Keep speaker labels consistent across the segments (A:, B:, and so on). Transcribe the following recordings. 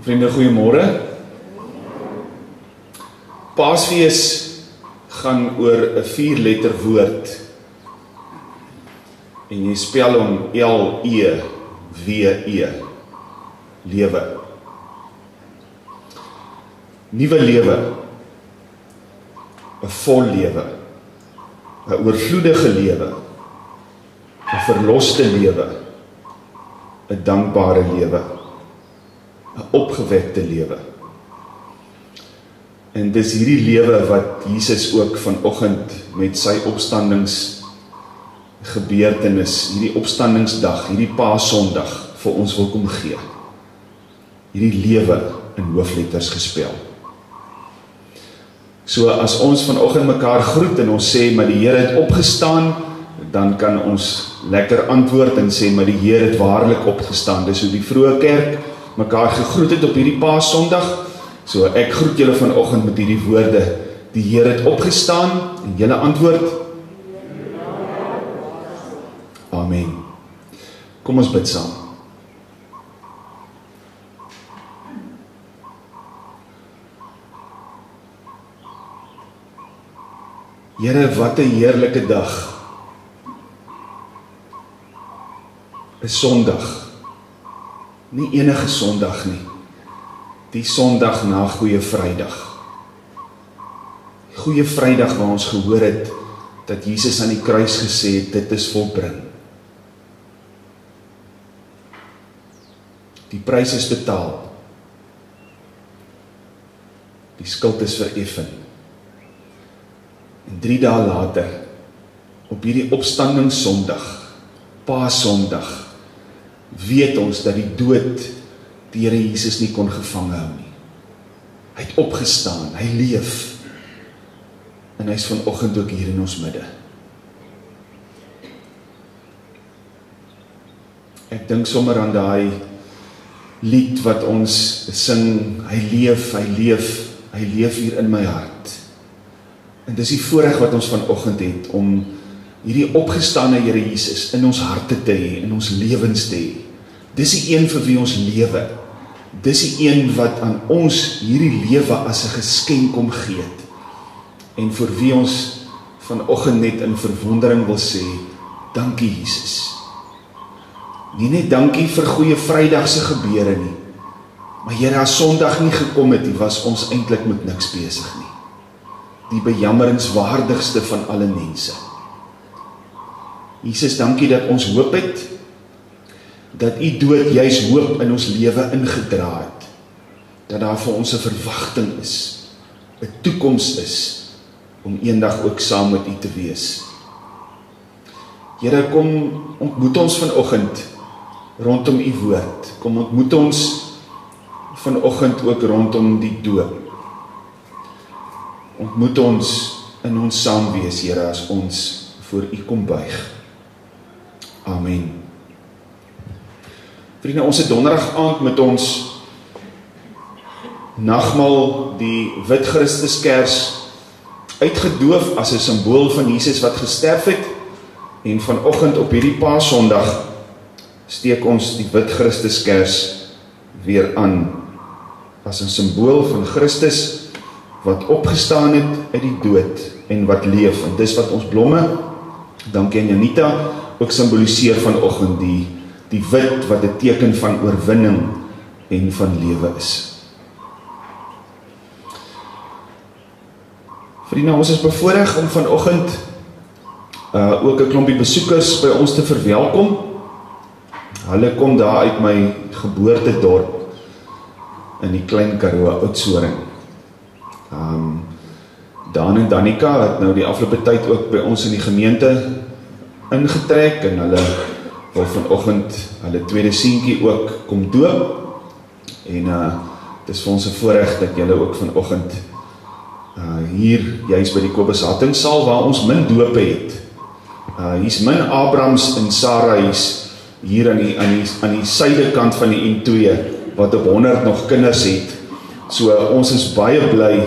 A: Vriende, goeiemôre. Paasfees gaan oor 'n vier letter woord. En jy spel hom L E W E. Lewe. Nuwe lewe. 'n Vol lewe. 'n Oorvloedige lewe. 'n Verloste lewe. 'n Dankbare lewe. 'n opgewekte lewe. En dis hierdie lewe wat Jesus ook vanoggend met sy opstandings gebeurtenis, hierdie opstandingsdag, hierdie Paasondag vir ons wil kom gee. Hierdie lewe in hoofletters gespel. So as ons vanoggend mekaar groet en ons sê maar die Here het opgestaan, dan kan ons lekker antwoord en sê maar die Here het waarlik opgestaan. Dis hoe die vroeë kerk mekaar gegroet het op hierdie Paasondag. So ek groet julle vanoggend met hierdie woorde. Die Here het opgestaan en julle antwoord Amen. Kom ons bid saam. Here, wat 'n heerlike dag. 'n Sondag nie enige Sondag nie. Die Sondag na Goeie Vrydag. Goeie Vrydag waar ons gehoor het dat Jesus aan die kruis gesê het dit is volbring. Die prys is betaal. Die skuld is vereffen. En 3 dae later op hierdie opstandingssondag, Paasondag, weet ons dat die dood die Here Jesus nie kon gevange hou nie. Hy het opgestaan, hy leef. En hy's vanoggend ook hier in ons midde. Ek dink sommer aan daai lied wat ons sing, hy leef, hy leef, hy leef hier in my hart. En dis die voorreg wat ons vanoggend het om hierdie opgestane Here Jesus in ons harte te hê, in ons lewens te hê. Dis die een vir wie ons lewe. Dis die een wat aan ons hierdie lewe as 'n geskenk kom gee. En vir wie ons vanoggend net in verwondering wil sê, dankie Jesus. Nie net dankie vir goeie Vrydag se gebeure nie. Maar Here, as Sondag nie gekom het nie, was ons eintlik met niks besig nie. Die bejammeringswaardigste van alle mense. Jesus, dankie dat ons hoop het dat u dood juis hoop in ons lewe ingedra het. Dat daar vir ons 'n verwagting is, 'n toekoms is om eendag ook saam met u te wees. Here kom ontmoet ons vanoggend rondom u woord. Kom ontmoet ons vanoggend ook rondom die doop. Ontmoet ons in ons saam wees, Here, as ons voor u kom buig. Amen. Vriende, ons het donderdag aand met ons nagmaal die wit Christuskers uitgedoof as 'n simbool van Jesus wat gesterf het en vanoggend op hierdie Paasondag steek ons die wit Christuskers weer aan as 'n simbool van Christus wat opgestaan het uit die dood en wat leef en dis wat ons blomme dankie aan Janita ook simboliseer vanoggend die die wit wat 'n teken van oorwinning en van lewe is. Vriende, ons is bevoorreg om vanoggend uh ook 'n klompie besoekers by ons te verwelkom. Hulle kom daar uit my geboortedorp in die Klein Karoo Oudtshoorn. Um Dan en Danika het nou die afgelope tyd ook by ons in die gemeente ingetrek en hulle wil vanoggend hulle tweede seentjie ook kom doop. En uh dis vir ons 'n voorreg dat julle ook vanoggend uh hier juis by die Kobus Hattingsaal waar ons min dope het. Uh hier's min Abrams en Sara hier's hier aan die aan die aan die suidekant van die N2 wat op 100 nog kinders het. So uh, ons is baie bly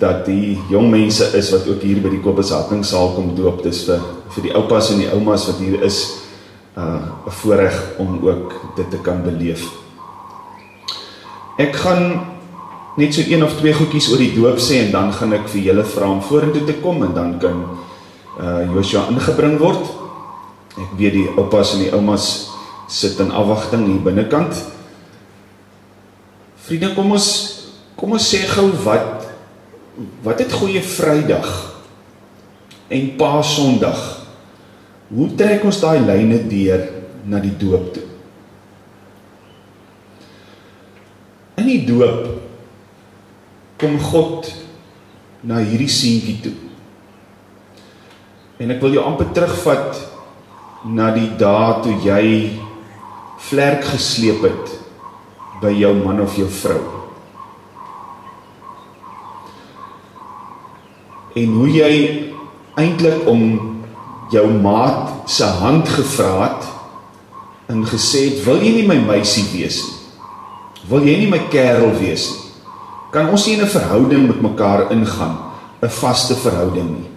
A: dat die jong mense is wat ook hier by die Kobus Hattingsaal kom doop. Dis vir vir die oupas en die oumas wat hier is uh 'n voorreg om ook dit te kan beleef. Ek gaan net so een of twee goedjies oor die doop sê en dan gaan ek vir julle vra om vorentoe te kom en dan kan uh Joshua ingebring word. Ek weet die oupas en die oumas sit in afwagting hier binnekant. Vriende, kom ons kom ons sê gou wat wat het goeie Vrydag en Paasondag. Hoe trek ons daai lyne deur na die doop toe? In die doop kom God na hierdie seentjie toe. En ek wil jou amper terugvat na die dae toe jy vlerk gesleep het by jou man of jou vrou. En hoe jy eintlik om jou maat se hand gevra het en gesê het, "Wil jy nie my meisie wees nie? Wil jy nie my kerel wees nie? Kan ons nie 'n verhouding met mekaar ingaan, 'n vaste verhouding nie?"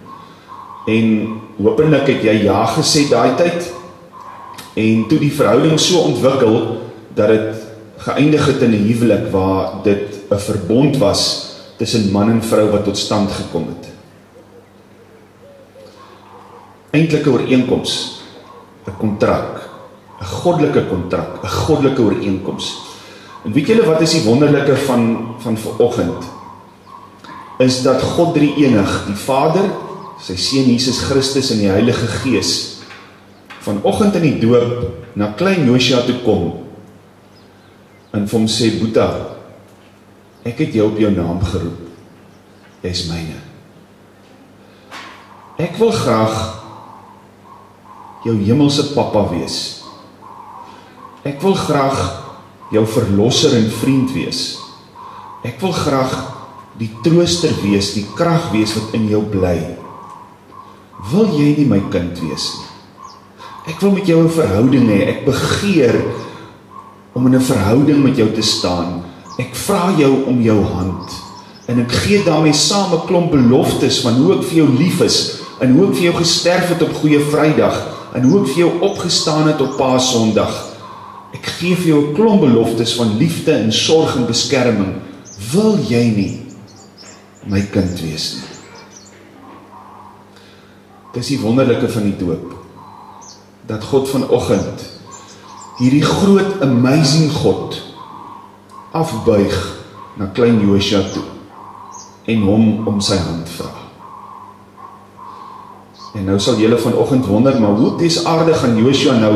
A: En hopelik het jy ja gesê daai tyd en toe die verhouding so ontwikkel dat dit geëindig het in 'n huwelik waar dit 'n verbond was tussen man en vrou wat tot stand gekom het eintlike ooreenkoms, 'n kontrak, 'n goddelike kontrak, 'n goddelike ooreenkoms. En weet julle wat is die wonderlike van van vanoggend? Is dat God drie enig, die Vader, sy seun Jesus Christus en die Heilige Gees vanoggend in die doop na klein Josia toe kom en hom sê Boeta, ek het jou op jou naam geroep. Jy's myne. Ek wil graag jou hemelse pappa wees. Ek wil graag jou verlosser en vriend wees. Ek wil graag die trooster wees, die krag wees wat in jou bly. Wil jy nie my kind wees nie? Ek wil met jou 'n verhouding hê. Ek begeer om in 'n verhouding met jou te staan. Ek vra jou om jou hand en ek gee daarmee saam 'n klomp beloftes van hoe ek vir jou lief is en hoe ek vir jou gesterf het op Goeie Vrydag en hoe ek vir jou opgestaan het op Paasondag. Ek gee vir jou 'n klomp beloftes van liefde en sorg en beskerming. Wil jy nie my kind wees nie? Dis die wonderlike van die doop. Dat God vanoggend hierdie groot amazing God afbuig na klein Josia toe en hom om sy hand vra. En nou sal julle vanoggend wonder, maar hoe tesaardig gaan Joshua nou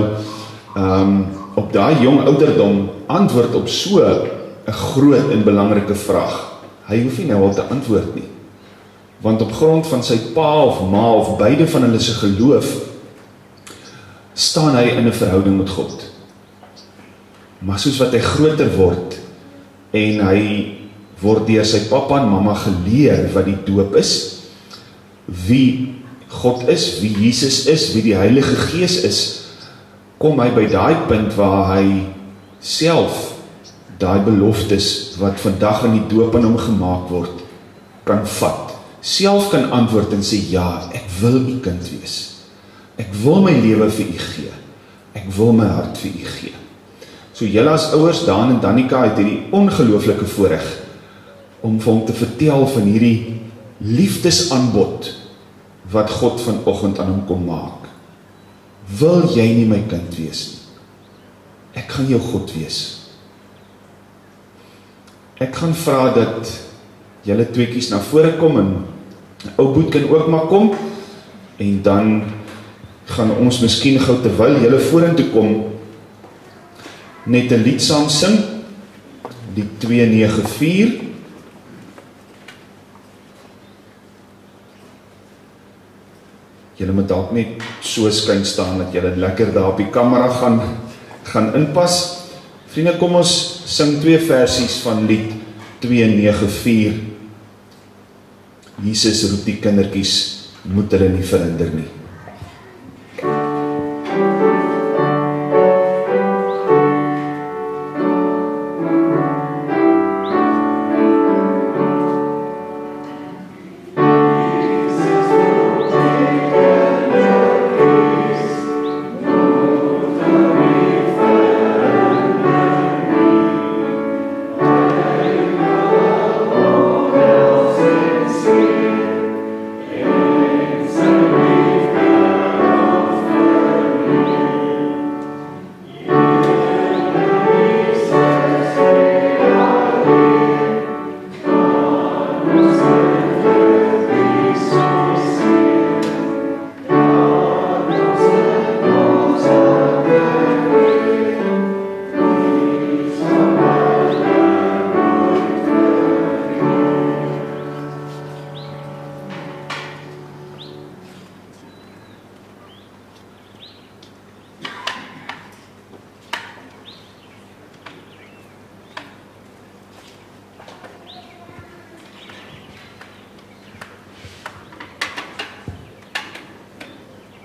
A: ehm um, op daai jong ouderdom antwoord op so 'n groot en belangrike vraag? Hy hoef nie nou al te antwoord nie. Want op grond van sy pa of ma of beide van hulle se geloof staan hy in 'n verhouding met God. Maar soos wat hy groter word en hy word deur sy pappa en mamma geleer wat die doop is, wie God is, wie Jesus is, wie die Heilige Gees is, kom hy by daai punt waar hy self daai beloftes wat vandag in die doop aan hom gemaak word, kan vat. Self kan antwoord en sê ja, ek wil u kind wees. Ek wil my lewe vir u gee. Ek wil my hart vir u gee. So julle as ouers Daan en Danika het hierdie ongelooflike voorreg om vir hom te vertel van hierdie liefdesaanbod wat God vanoggend aan hom kom maak. Wil jy nie my kind wees nie? Ek gaan jou God wees. Ek gaan vra dat julle tweeetjies na vore kom en ou boet kan ook maar kom en dan gaan ons miskien gou terwyl julle vorentoe kom net 'n lied saam sing die 294 Julle moet dalk net so skyn staan dat julle lekker daar op die kamera gaan gaan inpas. Vriende, kom ons sing twee versies van lied 294. Jesus roep die kindertjies, moet hulle nie verhinder nie.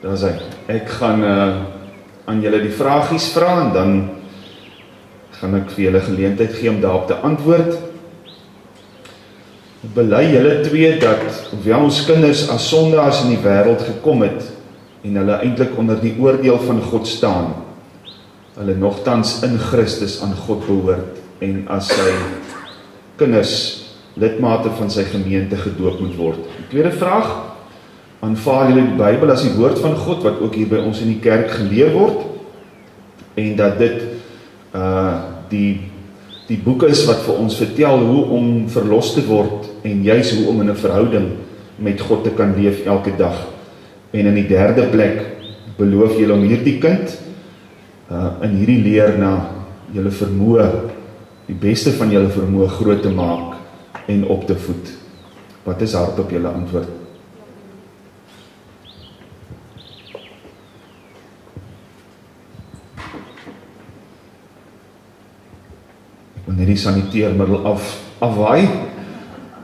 A: Daar's hy. Ek gaan uh aan julle die vragies vra en dan gaan ek vir julle geleentheid gee om daarop te antwoord. Bely julle twee dat hoewel ons kinders as sondaars in die wêreld gekom het en hulle eintlik onder die oordeel van God staan, hulle nogtans in Christus aan God behoort en as sy kinders lidmate van sy gemeente gedoop moet word. Die tweede vraag: aanvaar julle die Bybel as die woord van God wat ook hier by ons in die kerk geleer word en dat dit uh die die boek is wat vir ons vertel hoe om verlos te word en juis hoe om in 'n verhouding met God te kan leef elke dag. En in die derde plek beloof julle om hierdie kind uh in hierdie leer na julle vermoë die beste van julle vermoë groot te maak en op te voed. Wat is hardop julle antwoord? Wanneer die saniteermiddel af afwaai.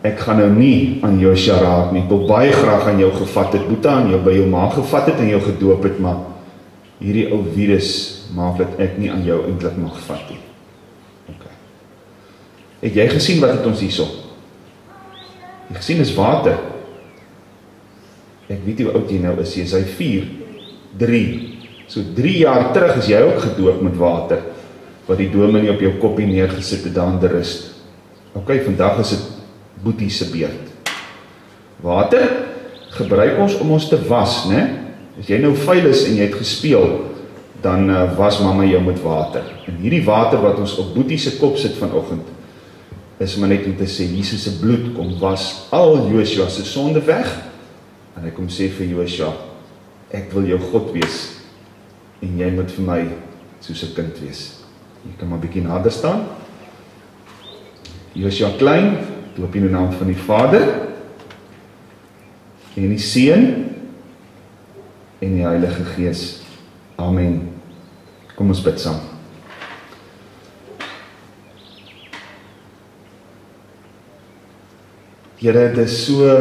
A: Ek gaan nou nie aan jou Sharaat nie. Ek wil baie graag aan jou gevat het, Boeta, aan jou by jou ma gevat het en jou gedoop het, maar hierdie ou virus maak dat ek nie aan jou eintlik mag vat nie. OK. Het jy gesien wat het ons hierso? Jy gesien is water. Ek weet hoe oud jy nou is, jy is hy 4, 3. So 3 jaar terug is jy ook gedoop met water wat die dominee op jou koppie neergesit het daar in die rust. OK, vandag is dit Boetie se beurt. Water gebruik ons om ons te was, né? As jy nou vuil is en jy het gespeel, dan uh, was mamma jou met water. En hierdie water wat ons op Boetie se kop sit vanoggend is maar net om te sê Jesus se bloed kom was al Joshua se sonde weg. En hy kom sê vir Joshua, ek wil jou God wees en jy moet vir my soos 'n kind wees. Jy kan maar bietjie nader staan. Joshua klein, doop in die naam van die Vader en die Seun en die Heilige Gees. Amen. Kom ons bid saam. Here, dit is so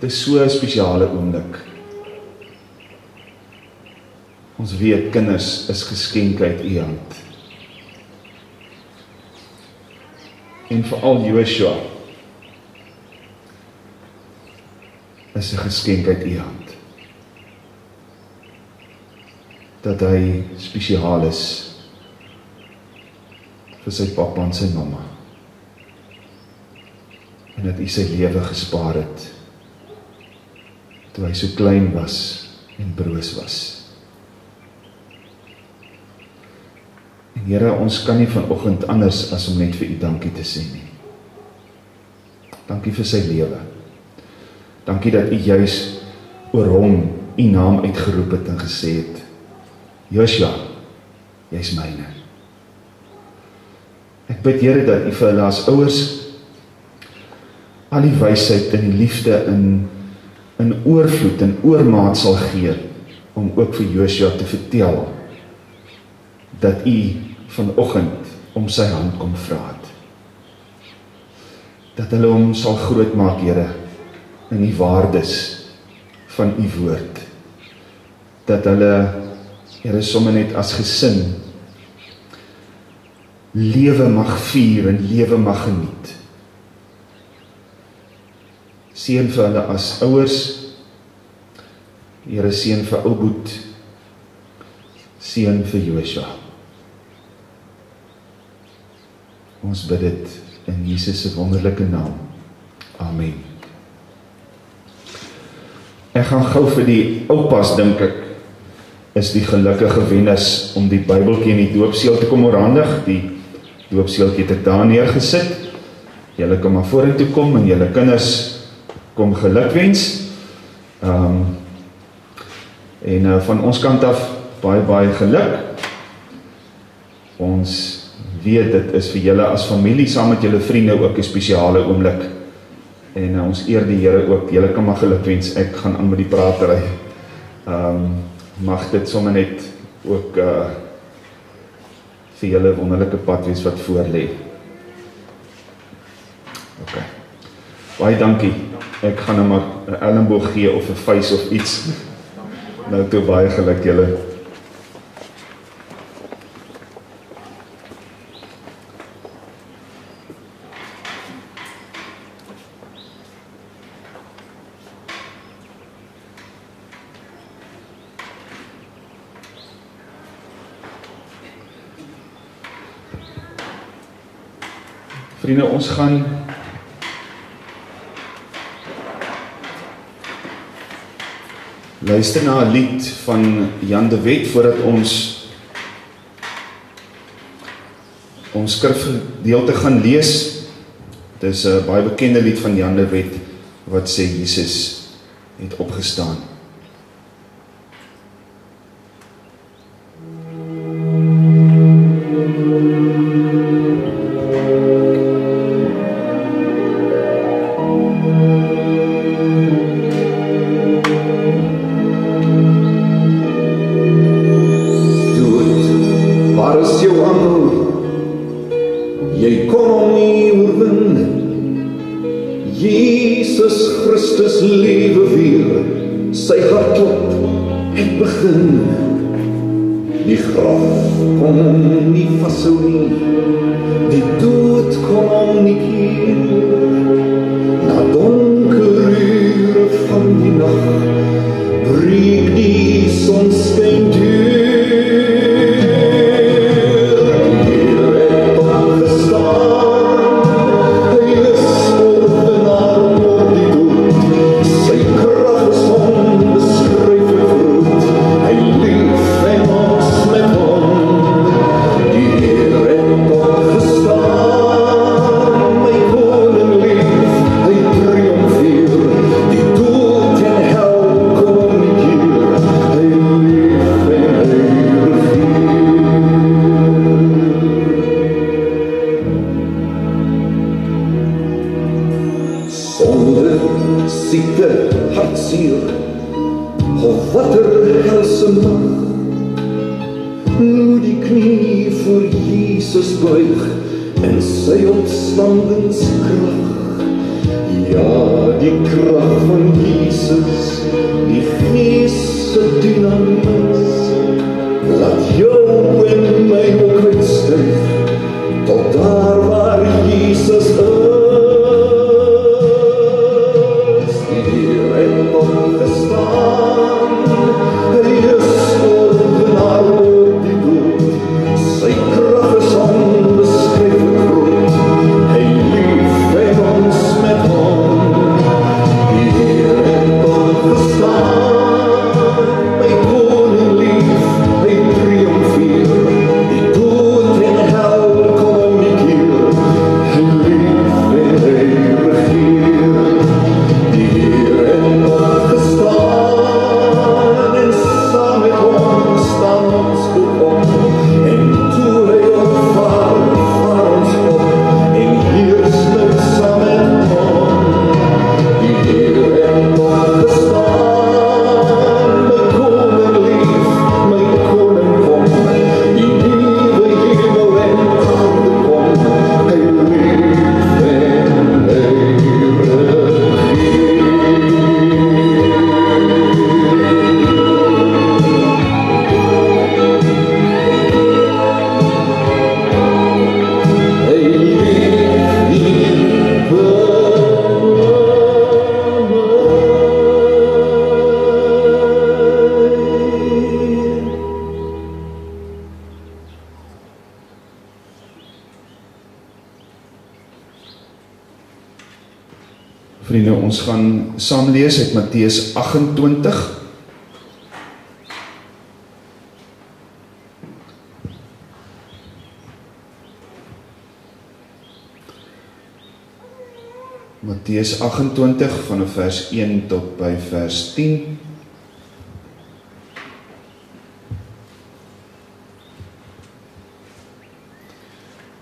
A: dit is so 'n spesiale oomblik. Ons weet kinders is geskenk uit U hand. En veral Joshua is 'n geskenk uit U hand. Dat hy spesiaal is vir sy pappa en sy mamma. En dat hy sy lewe gespaar het toe hy so klein was en broos was. En Here, ons kan nie vanoggend anders as om net vir U dankie te sê nie. Dankie vir sy lewe. Dankie dat U juis oor hom U naam uitgeroep het en gesê het: "Joshua, jy's myne." Ek bid Here dat U vir hulle as ouers al die wysheid en die liefde in in oorvloed en oormaat sal gee om ook vir Joshua te vertel dat u vanoggend om sy hand kom vra het. Dat hulle hom sal grootmaak, Here, in die waardes van u woord. Dat hulle Here sommer net as gesin lewe mag vier en lewe mag geniet. Seën vir hulle as ouers. Here seën vir Ouboet. Seën vir Joshua. Ons bid dit in Jesus se wonderlike naam. Amen. Ek gaan gou vir die oupas dink ek is die gelukkige wenner om die Bybeltjie in die doopseel te kom oorhandig. Die doopseeltjie het ek daar neergesit. Julle kan maar vorentoe kom en julle kinders kom gelukwens. Ehm um, en uh, van ons kant af baie baie geluk. Ons weet dit is vir julle as familie saam met julle vriende ook 'n spesiale oomblik. En uh, ons eer die Here ook. Julle kan maar gelukwens. Ek gaan aan met die pratery. Ehm um, mag dit sommer net ook uh vir julle wonderlike pad wees wat voor lê. OK. Baie dankie.
B: ek gaan hom maar 'n elmboog gee of 'n vuis of iets. Nou toe baie geluk julle. Vriende, ons gaan luister na 'n lied van Jan de Wet voordat ons ons skrifgedeelte gaan lees. Dit is 'n baie bekende lied van Jan de Wet wat sê Jesus het opgestaan. Matteus 28 van vers 1 tot by vers 10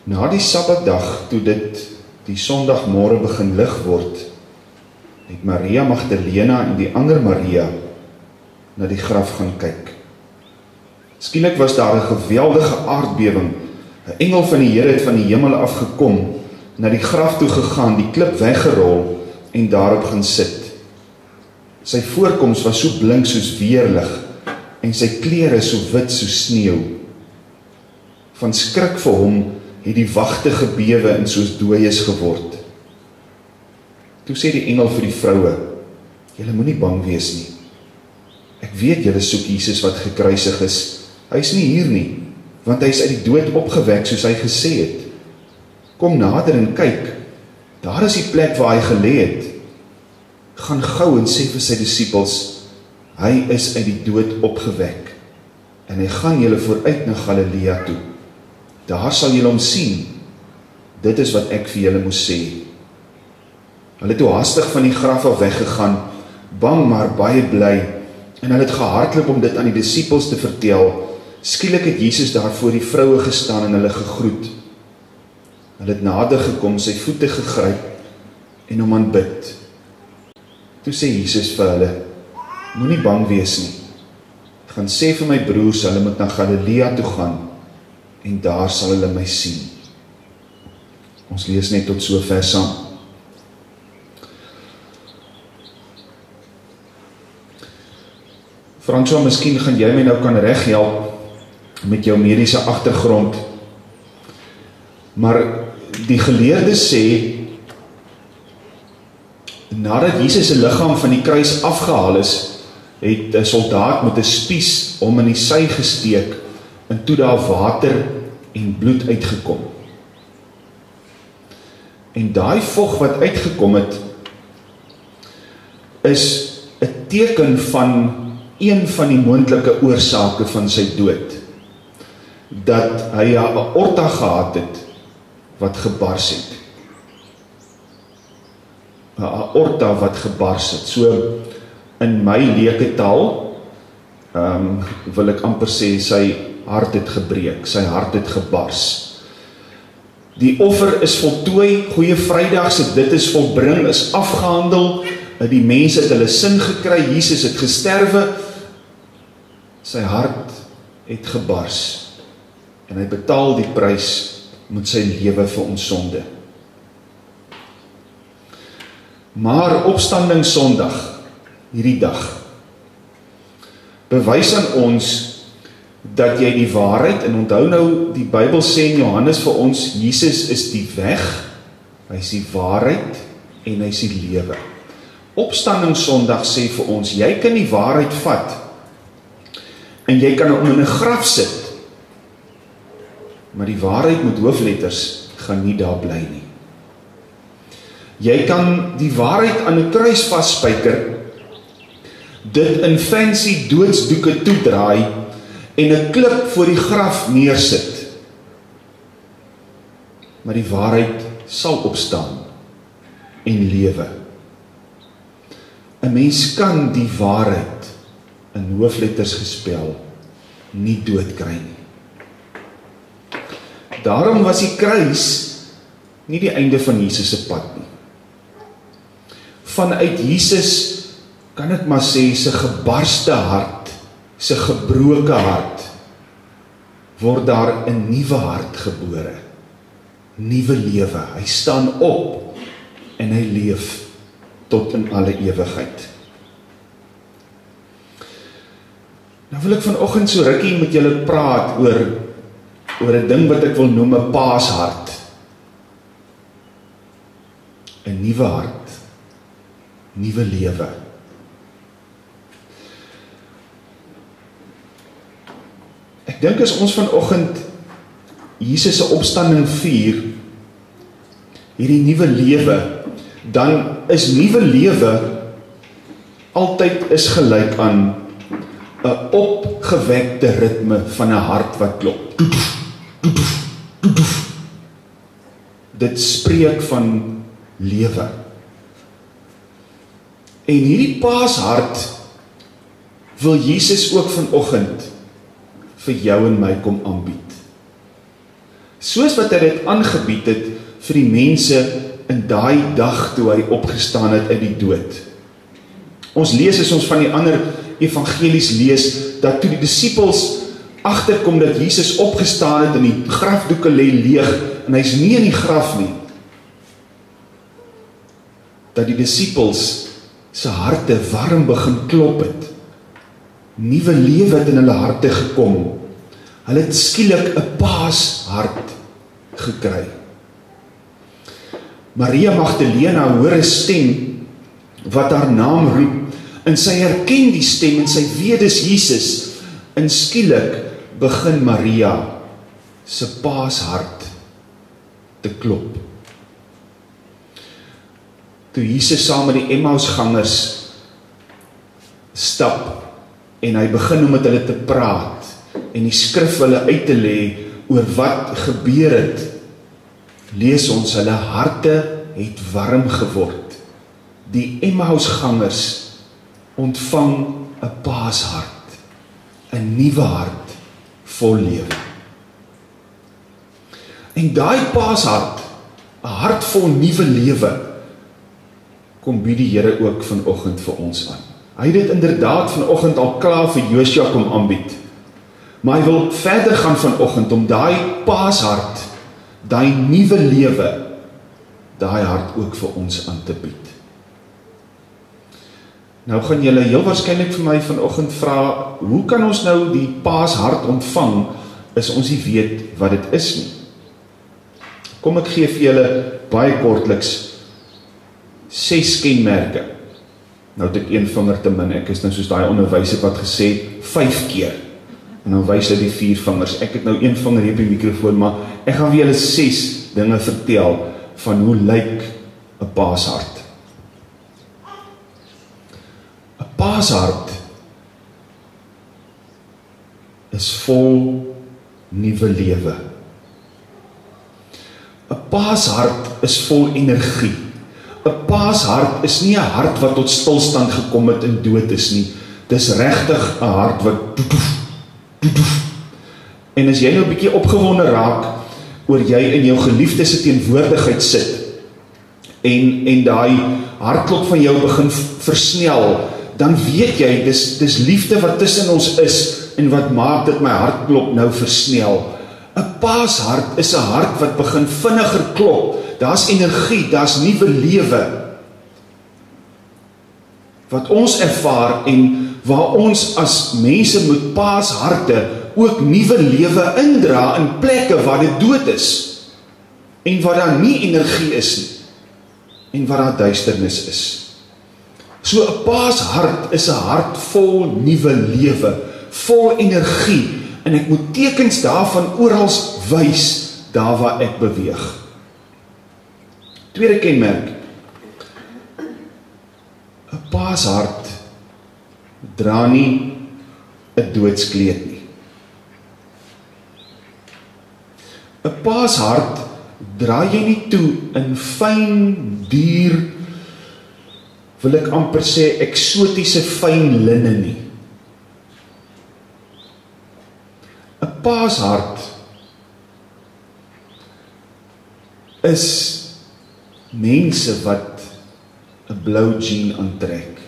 B: Na die Sabbatdag toe dit die Sondagmôre begin lig word het Maria Magdalena en die ander Maria na die graf gaan kyk. Skielik was daar 'n geweldige aardbewing. 'n Engel van die Here het van die hemel af gekom, na die graf toe gegaan, die klip weggerol
A: en daarop gaan sit. Sy voorkoms was so blink soos weerlig en sy klere so wit soos sneeu. Van skrik vir hom het die wagte gebewe en soos dooies geword. Toe sê die engel vir die vroue: "Julle moenie bang wees nie. Ek weet julle soek Jesus wat gekruisig is. Hy's nie hier nie, want hy's uit die dood opgewek soos hy gesê het. Kom nader en kyk. Daar is die plek waar hy gelê het. Gaan gou en sê vir sy disippels: Hy is uit die dood opgewek en hy gaan julle vooruit na Galilea toe. Daar sal julle hom sien. Dit is wat ek vir julle moes sê. Hulle het toe haastig van die graf af weggegaan, bang maar baie bly, en hulle het gehardloop om dit aan die disippels te vertel. Skielik het Jesus daar voor die vroue gestaan en hulle gegroet. Hulle het nader gekom, sy voete gegryp en hom aanbid. Toe sê Jesus vir hulle: Moenie bang wees nie. Gaan sê vir my broers hulle moet na Galilea toe gaan en daar sal hulle my sien. Ons lees net tot sover saam. Franswa, miskien gaan jy my nou kan reghelp met jou mediese agtergrond. Maar die geleerdes sê nadat Jesus se liggaam van die kruis afgehaal is, het 'n soldaat met 'n spies hom in die sy gesteek en toe daar water en bloed uitgekom. En daai vog wat uitgekom het is 'n teken van een van die moontlike oorsake van sy dood. Dat hy 'n aorta gehad het wat gebars het. 'n Aorta wat gebars het. So in my leuke taal ehm um, wil ek amper sê sy hart het gebreek, sy hart het gebars. Die offer is voltooi, goeie Vrydag se dit is volbring, is afgehandel. Die mense het hulle sin gekry, Jesus het gesterwe. Sy hart het gebars en hy betaal die prys met sy lewe vir ons sonde. Maar opstanding Sondag hierdie dag bewys aan ons dat jy die waarheid en onthou nou die Bybel sê in Johannes vir ons Jesus is die weg, hy is die waarheid en hy is die lewe. Opstanding Sondag sê vir ons jy kan die waarheid vat en jy kan hom in 'n graf sit. Maar die waarheid met hoofletters gaan nie daar bly nie. Jy kan die waarheid aan 'n kruis vasspyker dit in fancy doodsdoeke toedraai en 'n klip voor die graf neersit. Maar die waarheid sal opstaan en lewe. 'n Mens kan die waarheid in hoofletters gespel nie doodkry nie. Daarom was die kruis nie die einde van Jesus se pad nie. Vanuit Jesus kan ek maar sê se gebarste hart se gebroke hart word daar 'n nuwe hart gebore. Nuwe lewe. Hy staan op en hy leef tot in alle ewigheid. Nou wil ek vanoggend so rukkie met julle praat oor oor 'n ding wat ek wil noem 'n paashart. 'n Nuwe hart. Nuwe lewe. Ek dink as ons vanoggend Jesus se opstanding vier hierdie nuwe lewe, dan is nuwe lewe altyd is gelyk aan 'n opgewekte ritme van 'n hart wat klop. Dit spreek van lewe. En hierdie paashart wil Jesus ook vanoggend vir jou en my kom aanbied. Soos wat hy dit aangebied het vir die mense in daai dag toe hy opgestaan het uit die dood. Ons lees as ons van die ander evangelies lees dat toe die disippels agterkom dat Jesus opgestaan het en die grafdoeke lê leeg en hy's nie in die graf nie. dat die disippels se harte warm begin klop het. Nuwe lewe het in hulle harte gekom. Hulle het skielik 'n paashart gekry. Maria Magdalena hoor 'n stem wat haar naam roep en sy herken die stem en sy weet dis Jesus. En skielik begin Maria se paashart te klop. Toe Jesus saam met die Emmausgangers stap en hy begin om met hulle te praat en die skrif hulle uit te lê oor wat gebeur het lees ons hulle harte het warm geword die Emmausgangers ontvang 'n paashart 'n nuwe hart vol lewe. En daai paashart 'n hart vol nuwe lewe kom bied die Here ook vanoggend vir ons aan. Hy het dit inderdaad vanoggend al klaar vir Josua kom aanbied. Maar hy wil verder gaan vanoggend om daai paashart, daai nuwe lewe, daai hart ook vir ons aan te bied. Nou gaan julle heel waarskynlik vir my vanoggend vra, hoe kan ons nou die paashart ontvang as ons nie weet wat dit is nie? Kom ek gee vir julle baie kortliks ses kenmerke. Nou het ek een vinger te min. Ek is nou soos daai onderwyser wat gesê 5 keer En nou wys hy die vier vingers. Ek het nou een vinger hier op die mikrofoon, maar ek gaan vir julle ses dinge vertel van hoe lyk 'n paashart. 'n Paashart is vol nuwe lewe. 'n Paashart is vol energie. 'n Paashart is nie 'n hart wat tot stilstand gekom het en dood is nie. Dis regtig 'n hart wat toetoef, En as jy nou 'n bietjie opgewonde raak oor jy in jou geliefde se teenwoordigheid sit en en daai hartklop van jou begin versnel, dan weet jy dis dis liefde wat tussen ons is en wat maak dit my hartklop nou versnel. 'n Paashart is 'n hart wat begin vinniger klop. Daar's energie, daar's nuwe lewe. Wat ons ervaar en waar ons as mense met paasharte ook nuwe lewe indra in plekke waar dit dood is en waar daar nie energie is nie en waar daar duisternis is. So 'n paashart is 'n hart vol nuwe lewe, vol energie en ek moet tekens daarvan oral wys daar waar ek beweeg. Tweede kenmerk. 'n Paashart dra nie 'n doodskleed nie. 'n Paashart dra jy nie toe in fyn duur wil ek amper sê eksotiese fyn linne nie. 'n Paashart is mense wat 'n blou jean aantrek.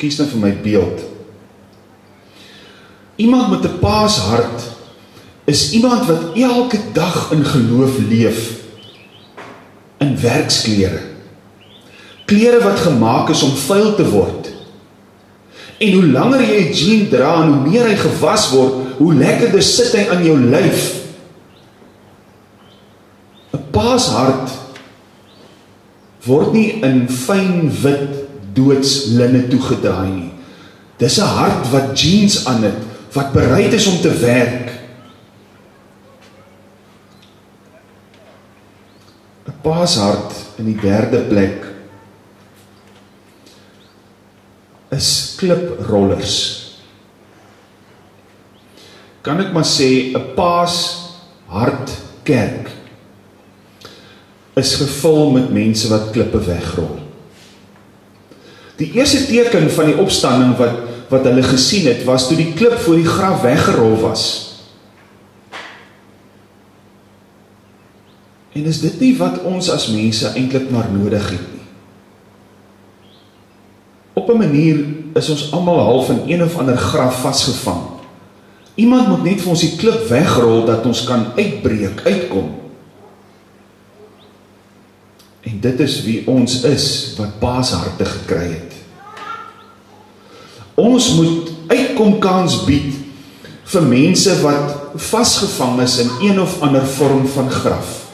A: Kies nou vir my beeld. Iemand met 'n paashart is iemand wat elke dag in geloof leef in werksklere. Klere wat gemaak is om vuil te word. En hoe langer jy 'n jean dra en hoe meer hy gewas word, hoe lekkerder sit hy aan jou lyf. 'n Paashart word nie in fyn wit doodslinne toegedraai nie. Dis 'n hart wat jeans aan het, wat bereid is om te werk. 'n Paashart in die derde plek is kliprollers. Kan ek maar sê 'n paashart kerk is gevul met mense wat klippe wegrol. Die eerste teken van die opstanding wat wat hulle gesien het was toe die klip voor die graf weggerol was. En is dit nie wat ons as mense eintlik maar nodig het nie? Op 'n manier is ons almal half in een of ander graf vasgevang. Iemand moet net vir ons die klip wegrol dat ons kan uitbreek, uitkom. En dit is wie ons is wat paasharte gekry het. Ons moet uitkom kans bied vir mense wat vasgevang is in een of ander vorm van graf.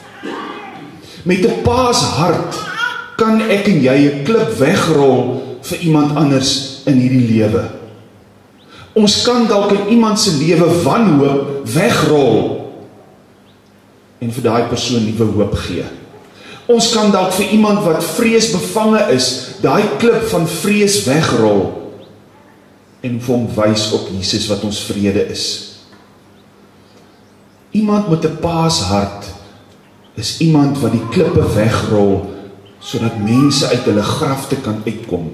A: Met 'n paashart kan ek en jy 'n klip wegrol vir iemand anders in hierdie lewe. Ons kan dalk in iemand se lewe wanhoop wegrol en vir daai persoon nuwe hoop gee. Ons kan dalk vir iemand wat vreesbevange is, daai klip van vrees wegrol en vir hom wys op Jesus wat ons vrede is. Iemand met 'n paashart is iemand wat die klippe wegrol sodat mense uit hulle grafte kan uitkom,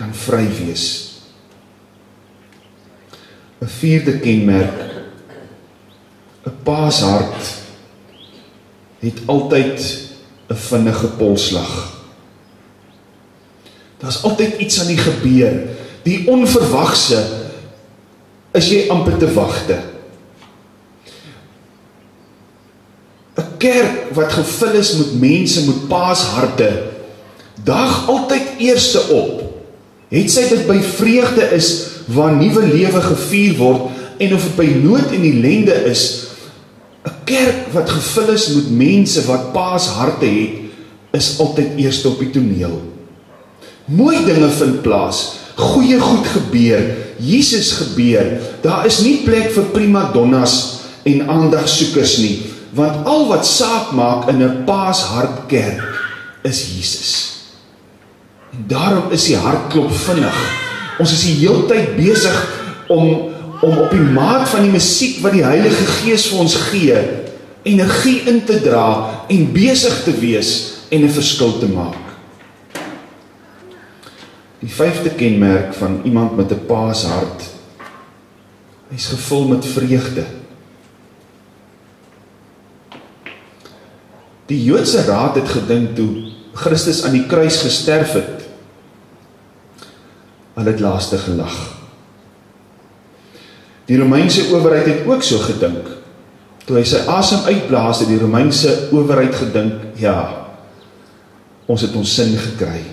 A: kan vry wees. 'n Vierde kenmerk 'n paashart het altyd 'n vinnige polslag. Daar's altyd iets aan die gebeur. Die onverwagse is jy amper te wagte. 'n Kerk wat gevul is met mense met paasharte, dag altyd eerste op. Het sy dit by vreugde is waar nuwe lewe gevier word en of dit by nood en ellende is, 'n kerk wat gevul is met mense wat paasharte het, is altyd eerste op die toneel. Mooi dinge vind plaas, goeie goed gebeur, Jesus gebeur. Daar is nie plek vir prima donnas en aandagsoekers nie, want al wat saak maak in 'n paashart kerk is Jesus. En daarom is die hartklop vinnig. Ons is die heeltyd besig om om op die maat van die musiek wat die Heilige Gees vir ons gee, energie in te dra en besig te wees en 'n verskil te maak. Die vyfde kenmerk van iemand met 'n paashart hy's gevul met vreugde. Die Joodse raad het gedink toe Christus aan die kruis gesterf het, hulle het laaste gelag. Die Romeinse owerheid het ook so gedink. Toe hy sy asem uitblaas het die Romeinse owerheid gedink, ja, ons het ons sin gekry.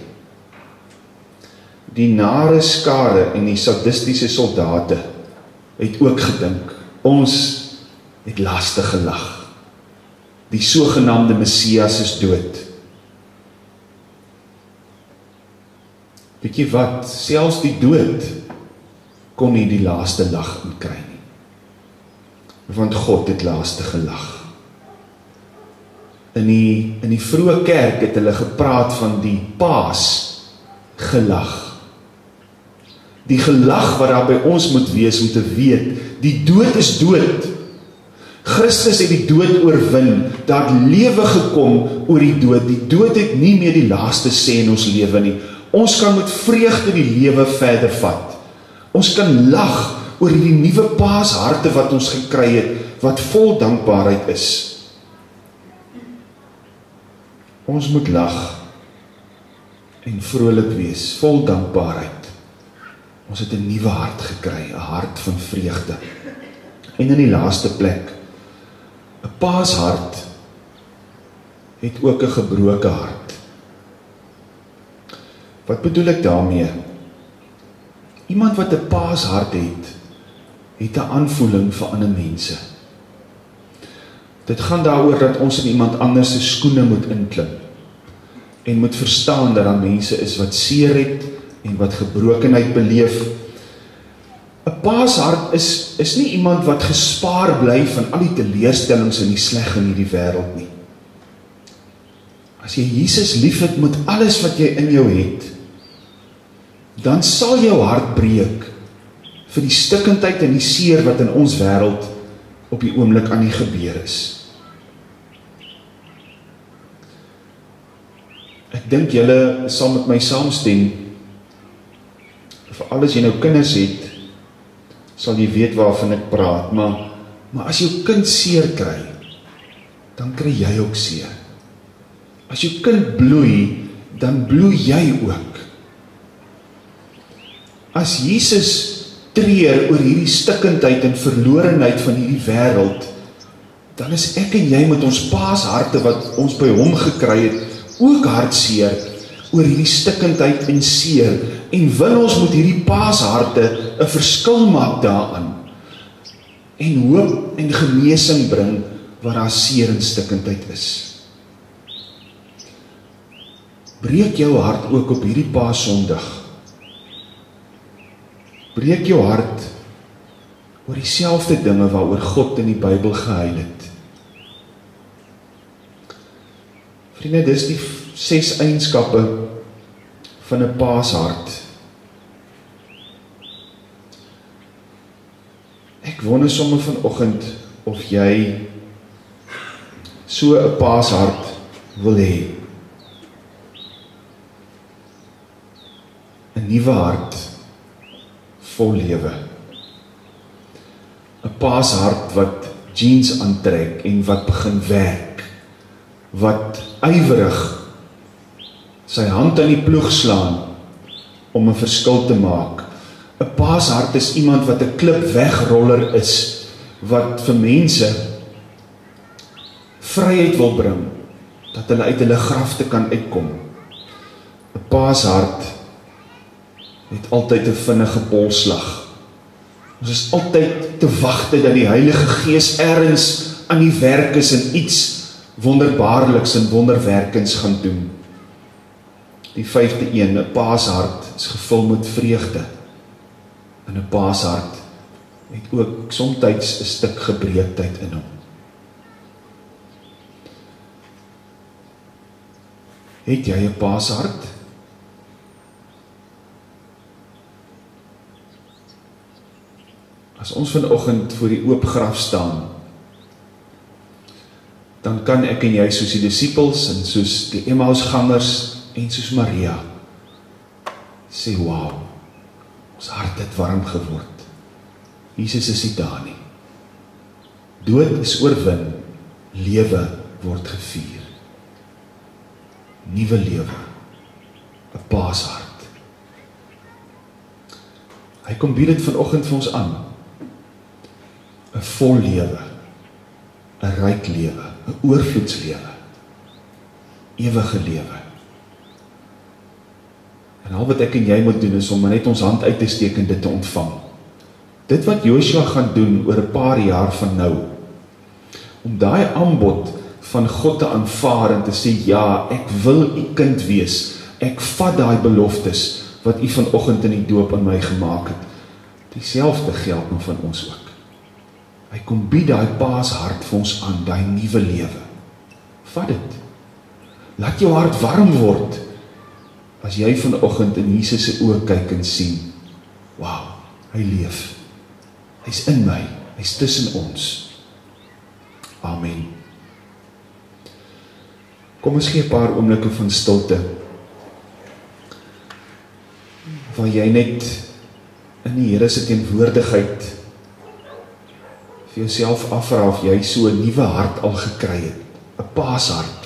A: Die nare skare en die sadistiese soldate het ook gedink, ons het laste gelag. Die sogenaamde Messias is dood. Weet jy wat, selfs die dood kon nie die laaste lag inkry nie. Want God het laaste gelag. In die in die vroeë kerk het hulle gepraat van die Paas gelag. Die gelag wat daar by ons moet wees om te weet, die dood is dood. Christus het die dood oorwin. Daar lewe gekom oor die dood. Die dood het nie meer die laaste sê in ons lewe nie. Ons kan met vreugde die lewe verder vat. Ons kan lag oor hierdie nuwe paasharte wat ons gekry het wat vol dankbaarheid is. Ons moet lag en vrolik wees, vol dankbaarheid. Ons het 'n nuwe hart gekry, 'n hart van vreugde. En in die laaste plek, 'n paashart het ook 'n gebroke hart. Wat bedoel ek daarmee? Iemand wat 'n paashart het, het 'n aanvoeling vir ander mense. Dit gaan daaroor dat ons in iemand anders se skoene moet inklim en moet verstaan dat daar mense is wat seer het en wat gebrokenheid beleef. 'n Paashart is is nie iemand wat gespaar bly van al die teleurstellings en die sleg in hierdie wêreld nie. As jy Jesus liefhet met alles wat jy in jou het, dan sal jou hart breek vir die stikkindheid en die seer wat in ons wêreld op die oomblik aan die gebeur is. Ek dink julle sal met my saamstem vir alles jy nou kinders het sal jy weet waarvan ek praat, maar maar as jou kind seer kry, dan kry jy ook seer. As jou kind bloei, dan bloei jy ook. As Jesus treur oor hierdie stikkindheid en verlorenheid van hierdie wêreld, dan is ek en jy met ons paasharte wat ons by hom gekry het, ook hartseer oor hierdie stikkindheid en seer en wil ons met hierdie paasharte 'n verskil maak daaraan en hoop en genesing bring waar daar seer en stikkindheid is. Breek jou hart ook op hierdie Paasondag. Breek jou hart oor dieselfde dinge waaroor God in die Bybel gehuil het. Vriende, dis die ses eienskappe van 'n paashart. Ek wonder sommer vanoggend of jy so 'n paashart wil hê. 'n Nuwe hart vol lewe. 'n Paashart wat jeans aantrek en wat begin werk. Wat ywerig sy hand aan die ploeg slaan om 'n verskil te maak. 'n Paashart is iemand wat 'n klip wegroller is wat vir mense vryheid wil bring dat hulle uit hulle grafte kan uitkom. 'n Paashart het altyd 'n vinnige polslag. Ons is altyd te wagte dat die Heilige Gees ergens aan die werk is en iets wonderbaarliks en wonderwerkens gaan doen. Die vyfde een, 'n paashart is gevul met vreugde. En 'n paashart het ook soms 'n stuk gebreekheid in hom. Het jy 'n paashart? As ons vanoggend voor die oop graf staan, dan kan ek en jy soos die disippels en soos die Emmausgangers en soos Maria sê wow ons hart het warm geword. Jesus is nie daar nie. Dood is oorwin lewe word gevier. Nuwe lewe 'n paashart. Hy kom bied dit vanoggend vir ons aan 'n vol lewe 'n ryk lewe 'n oorvloedslewe. Ewige lewe. En al wat ek en jy moet doen is om net ons hand uit te steek en dit te ontvang. Dit wat Joshua gaan doen oor 'n paar jaar van nou. Om daai aanbod van God te aanvaar en te sê ja, ek wil u kind wees. Ek vat daai beloftes wat u vanoggend in die doop aan my gemaak het. Dieselfde geld nog van ons ook. Hy kom bied daai paashart vir ons aan, daai nuwe lewe. Vat dit. Laat jou hart warm word as jy vanoggend in Jesus se oë kyk en sien, wow, hy leef. Hy's in my, hy's tussen ons. Amen. Kom ons gee 'n paar oomblikke van stilte. Waar jy net in die Here se teenwoordigheid vir jouself afvra of jy so 'n nuwe hart al gekry het, 'n paashart.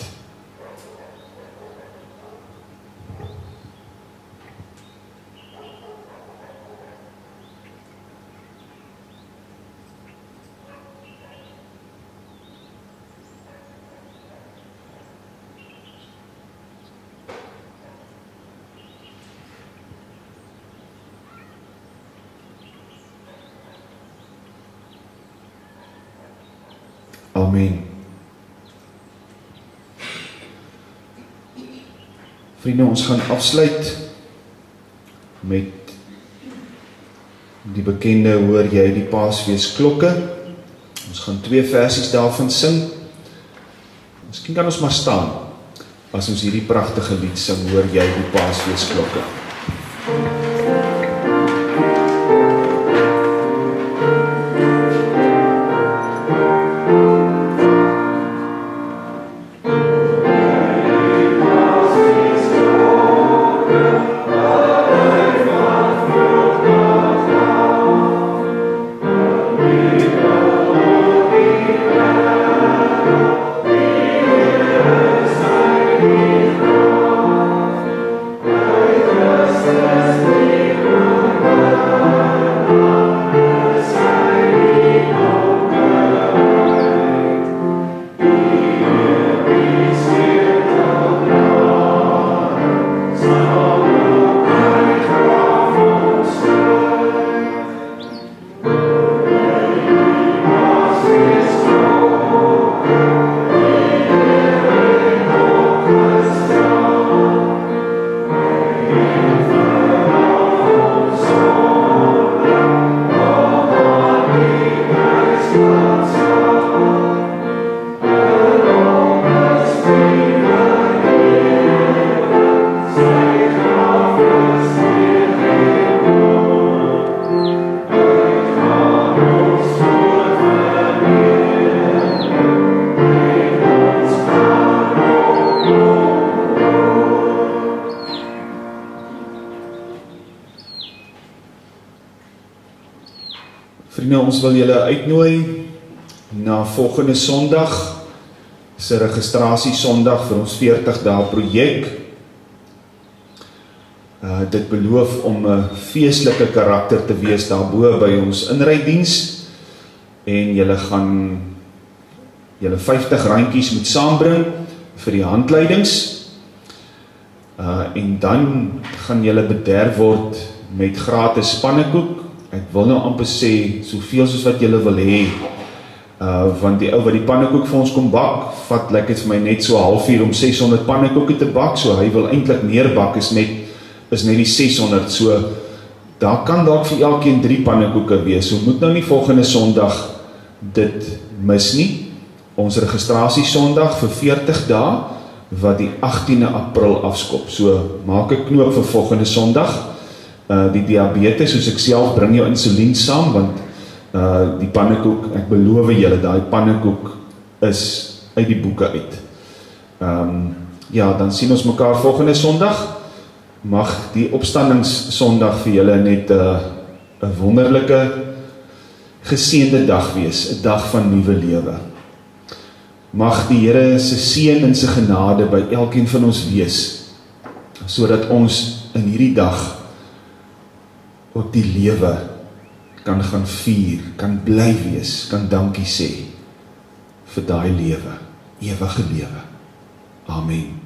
A: Amen. Vriende, ons gaan afsluit met die bekende hoor jy die Paasfees klokke. Ons gaan twee versies daarvan sing. Miskien kan ons maar staan as ons hierdie pragtige lied sing, hoor jy die Paasfees klokke. Ons wil julle uitnooi na volgende Sondag se registrasie Sondag vir ons 40 dae projek. Uh dit beloof om 'n feestelike karakter te wees daarbo by ons inrydiens en julle gaan julle 50 randjies moet saambring vir die handleidings. Uh en dan gaan julle bederf word met gratis pannekoek. Ek wil nou amper sê soveel soos wat julle wil hê. Uh want die ou wat die pannekoek vir ons kom bak, vat lekker vir my net so 'n halfuur om 600 pannekoeke te bak. So hy wil eintlik meer bak is net is net die 600. So daar kan dalk vir elkeen 3 pannekoeke wees. So moet nou nie volgende Sondag dit mis nie. Ons registrasie Sondag vir 40 dae wat die 18de April afskop. So maak 'n knoop vir volgende Sondag. Uh die diabetes, soos ek self bring jou insulien saam want uh die pannekoek, ek beloof julle daai pannekoek is uit die boeke uit. Ehm um, ja, dan sien ons mekaar volgende Sondag. Mag die opstandings Sondag vir julle net 'n uh, 'n wonderlike geseënde dag wees, 'n dag van nuwe lewe. Mag die Here se seën en se genade by elkeen van ons wees sodat ons in hierdie dag op die lewe kan gaan vier, kan bly wees, kan dankie sê vir daai lewe, ewige lewe. Amen.